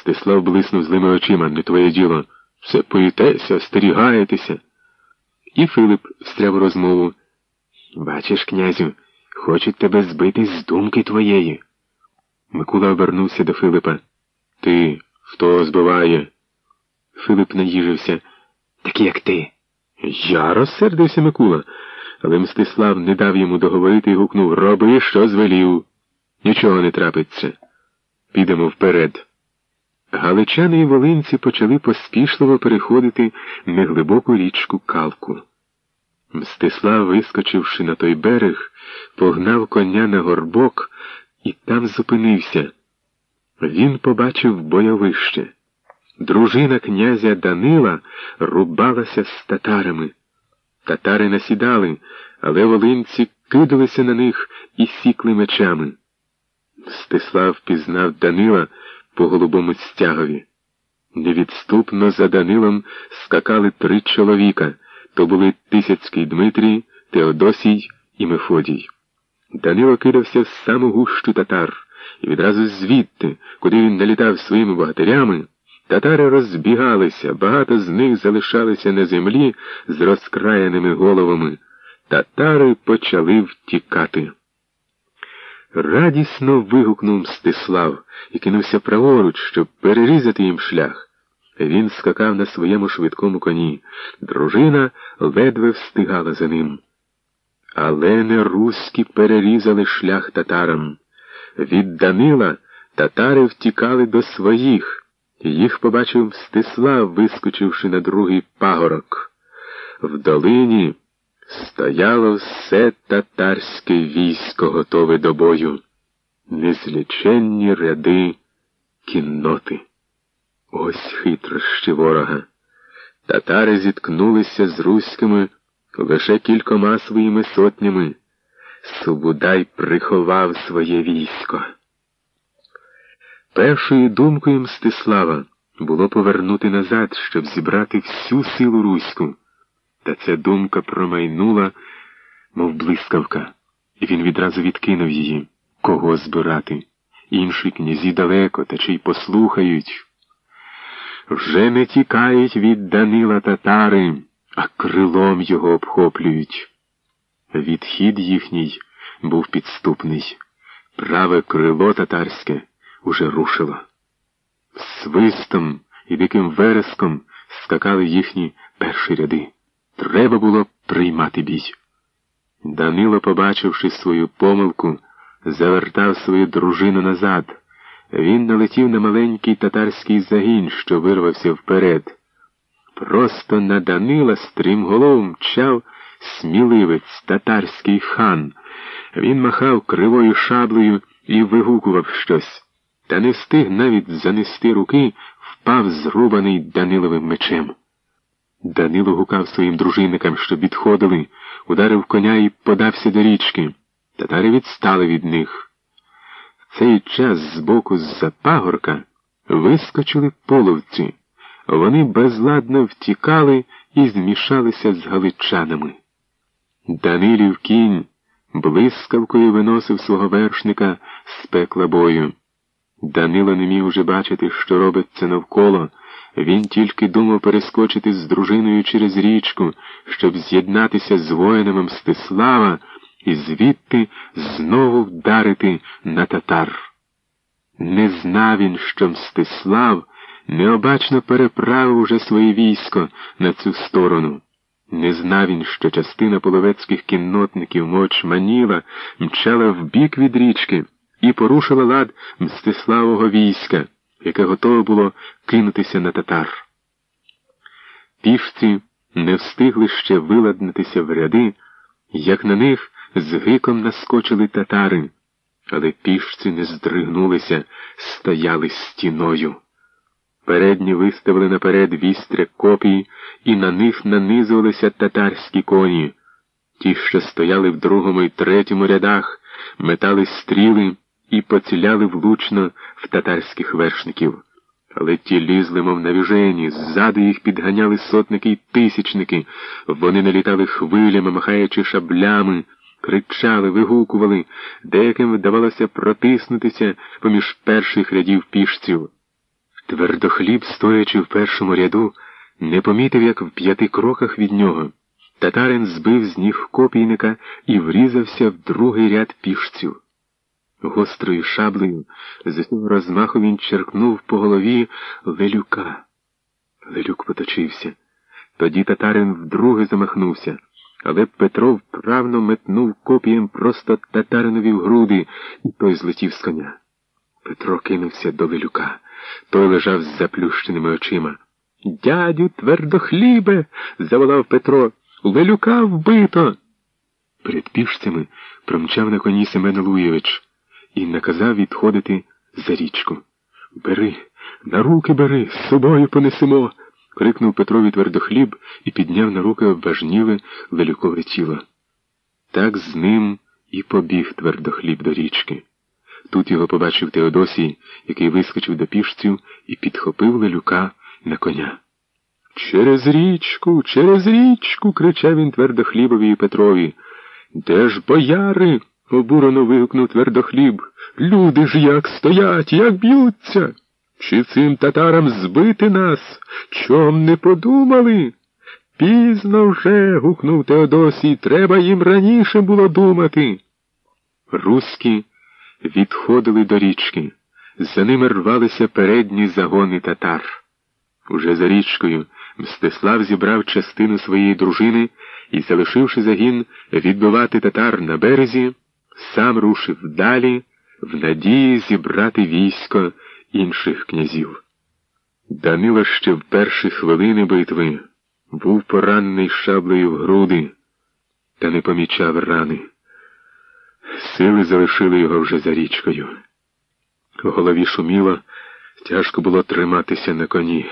Мстислав блиснув злими очима, не твоє діло. Все поїтеся, остерігаєтеся. І Филип встряв розмову. Бачиш, князю, хочуть тебе збити з думки твоєї. Микула обернувся до Филипа. Ти хто збиває? Филип наїжився. Так як ти. Я розсердився Микула, але Мстислав не дав йому договорити і гукнув Роби, що звелів. Нічого не трапиться. Підемо вперед. Галичани і волинці почали поспішливо переходити неглибоку річку Калку. Мстислав, вискочивши на той берег, погнав коня на горбок і там зупинився. Він побачив бойовище. Дружина князя Данила рубалася з татарами. Татари насідали, але волинці кидалися на них і сікли мечами. Стислав пізнав Данила по голубому стягові. Невідступно за Данилом скакали три чоловіка то були Тисяцький Дмитрій, Теодосій і Мефодій. Данило кидався в саму гущу татар, і відразу звідти, куди він налітав своїми богатирями, татари розбігалися, багато з них залишалися на землі з розкраєними головами. Татари почали втікати. Радісно вигукнув Мстислав і кинувся праворуч, щоб перерізати їм шлях. Він скакав на своєму швидкому коні. Дружина ледве встигала за ним. Але не руські перерізали шлях татарам. Від Данила татари втікали до своїх. Їх побачив Мстислав, вискочивши на другий пагорок. В долині стояло все татарське військо, готове до бою, незліченні ряди кінноти. Ось хитрощі ворога. Татари зіткнулися з руськими лише кількома своїми сотнями. Субудай приховав своє військо. Першою думкою Мстислава було повернути назад, щоб зібрати всю силу руську. Та ця думка промайнула, мов блискавка, і він відразу відкинув її. Кого збирати? Інші князі далеко, та чи й послухають. Вже не тікають від Данила татари, а крилом його обхоплюють. Відхід їхній був підступний. Праве крило татарське уже рушило. Свистом і диким вереском скакали їхні перші ряди. Треба було приймати бій. Данило, побачивши свою помилку, завертав свою дружину назад. Він налетів на маленький татарський загін, що вирвався вперед. Просто на Данила стрімголов мчав сміливець татарський хан. Він махав кривою шаблею і вигукував щось, та не встиг навіть занести руки, впав зрубаний Даниловим мечем. Данило гукав своїм дружинникам, щоб відходили, ударив коня і подався до річки. Татари відстали від них В цей час збоку з-за пагорка вискочили половці. Вони безладно втікали і змішалися з галичанами. Данилів кінь блискавкою виносив свого вершника з пекла бою. Данило не міг уже бачити, що робиться навколо. Він тільки думав перескочити з дружиною через річку, щоб з'єднатися з воїнами Мстислава і звідти знову вдарити на татар. Не знав він, що Мстислав необачно переправив уже своє військо на цю сторону. Не знав він, що частина половецьких кіннотників моч Маніла мчала в бік від річки і порушила лад Мстиславого війська, яке готове було кинутися на татар. Пішці не встигли ще виладнитися в ряди, як на них з гиком наскочили татари, але пішці не здригнулися, стояли стіною. Передні виставили наперед вістря копій, і на них нанизувалися татарські коні. Ті, що стояли в другому і третьому рядах, метали стріли і поціляли влучно в татарських вершників. Але ті лізли, мов навіжені, ззаду їх підганяли сотники й тисячники, вони налітали хвилями, махаючи шаблями кричали, вигукували, деяким вдавалося протиснутися поміж перших рядів пішців. Твердохліб, стоячи в першому ряду, не помітив, як в п'яти кроках від нього. Татарин збив з ніг копійника і врізався в другий ряд пішців. Гострою шаблею з усього розмаху він черкнув по голові Лелюка. Лелюк поточився. Тоді татарин вдруге замахнувся, але Петро вправно метнув копієм просто татаринові в груди, і той злетів з коня. Петро кинувся до Лелюка. Той лежав з заплющеними очима. Дядю, твердохлібе. заволав Петро. Лелюка вбито. Перед пішцями промчав на коні Семен Луєвич і наказав відходити за річку. Бери, на руки бери, з собою понесемо. крикнув Петрові твердохліб і підняв на руки обважніле великове тіло. Так з ним і побіг твердохліб до річки. Тут його побачив Теодосій, який вискочив до пішців і підхопив лелюка на коня. Через річку, через річку. кричав він твердохлібові і Петрові. Де ж бояри? Обурено вигукнув твердохліб. Люди ж як стоять, як б'ються. Чи цим татарам збити нас? Чом не подумали? Пізно вже. гукнув Теодосій. Треба їм раніше було думати. Руські відходили до річки. За ними рвалися передні загони татар. Уже за річкою Мстислав зібрав частину своєї дружини і, залишивши загін відбивати татар на березі, сам рушив далі в надії зібрати військо інших князів. Данило ще в перші хвилини битви був поранений шаблею в груди та не помічав рани. Сили залишили його вже за річкою. В голові шуміло, тяжко було триматися на коні.